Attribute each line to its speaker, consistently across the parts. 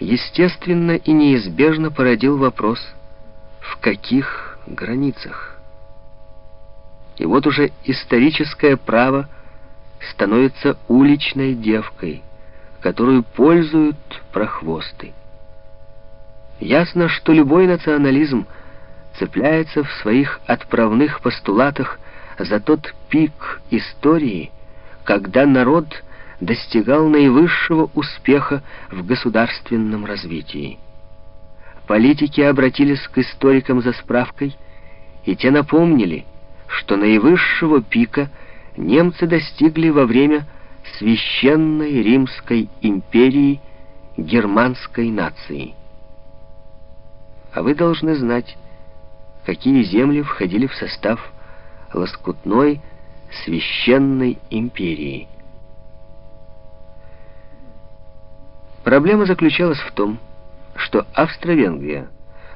Speaker 1: естественно и неизбежно породил вопрос, в каких границах. И вот уже историческое право становится уличной девкой, которую пользуют прохвосты. Ясно, что любой национализм цепляется в своих отправных постулатах за тот пик истории, когда народ достигал наивысшего успеха в государственном развитии. Политики обратились к историкам за справкой, и те напомнили, что наивысшего пика немцы достигли во время священной Римской империи германской нации. А вы должны знать, какие земли входили в состав лоскутной священной империи. Проблема заключалась в том, что Австро-Венгрия,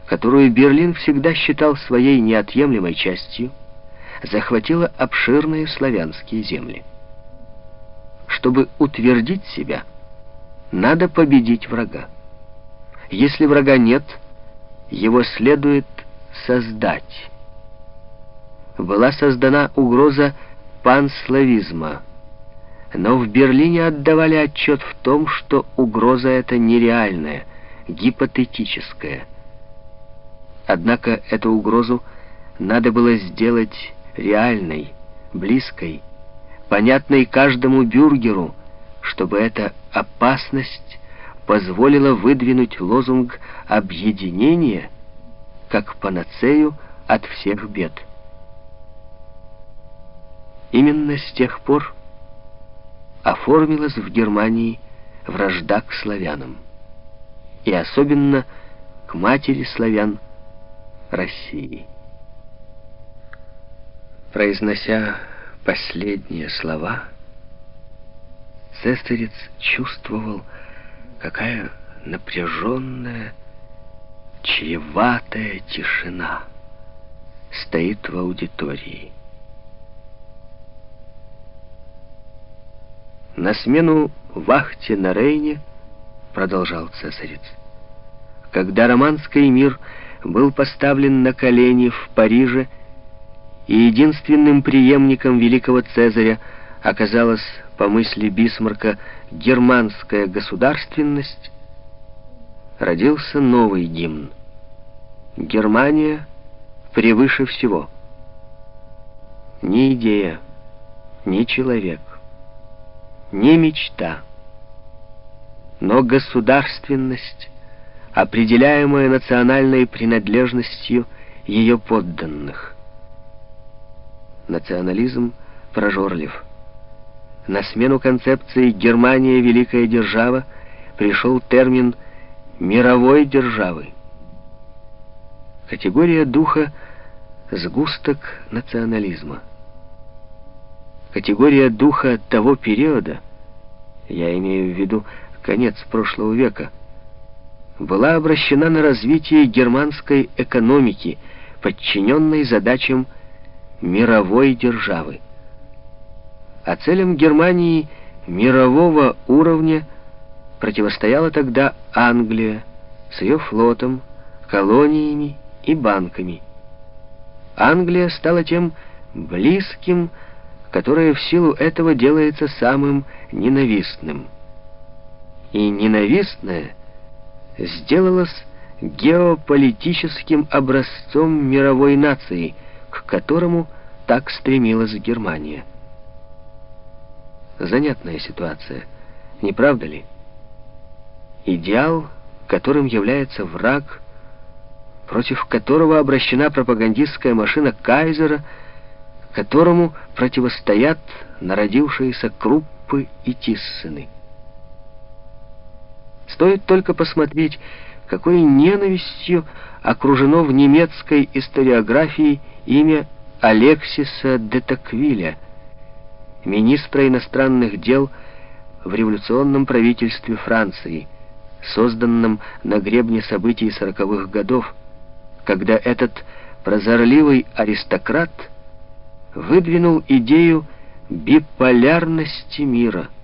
Speaker 1: которую Берлин всегда считал своей неотъемлемой частью, захватила обширные славянские земли. Чтобы утвердить себя, надо победить врага. Если врага нет, его следует создать. Была создана угроза панславизма – но в Берлине отдавали отчет в том, что угроза эта нереальная, гипотетическая. Однако эту угрозу надо было сделать реальной, близкой, понятной каждому бюргеру, чтобы эта опасность позволила выдвинуть лозунг объединения как панацею от всех бед. Именно с тех пор, оформилась в Германии вражда к славянам, и особенно к матери славян России. Произнося последние слова, цесарец чувствовал, какая напряженная, чреватая тишина стоит в аудитории. На смену вахте на Рейне продолжал цесарец. Когда романский мир был поставлен на колени в Париже, и единственным преемником великого Цезаря оказалась, по мысли Бисмарка, германская государственность, родился новый гимн. Германия превыше всего. Ни идея, ни человек не мечта, но государственность, определяемая национальной принадлежностью ее подданных. Национализм прожорлив. На смену концепции «Германия – великая держава» пришел термин «мировой державы». Категория духа – сгусток национализма категория духа того периода, я имею в виду конец прошлого века, была обращена на развитие германской экономики, подчиненной задачам мировой державы. А целям Германии мирового уровня противостояла тогда Англия с ее флотом, колониями и банками. Англия стала тем близким, которое в силу этого делается самым ненавистным. И ненавистное сделалось геополитическим образцом мировой нации, к которому так стремилась Германия. Занятная ситуация, не правда ли? Идеал, которым является враг, против которого обращена пропагандистская машина Кайзера — которому противостоят народившиеся Круппы и Тиссены. Стоит только посмотреть, какой ненавистью окружено в немецкой историографии имя Алексиса де Токвиля, министра иностранных дел в революционном правительстве Франции, созданном на гребне событий сороковых годов, когда этот прозорливый аристократ – выдвинул идею биполярности мира –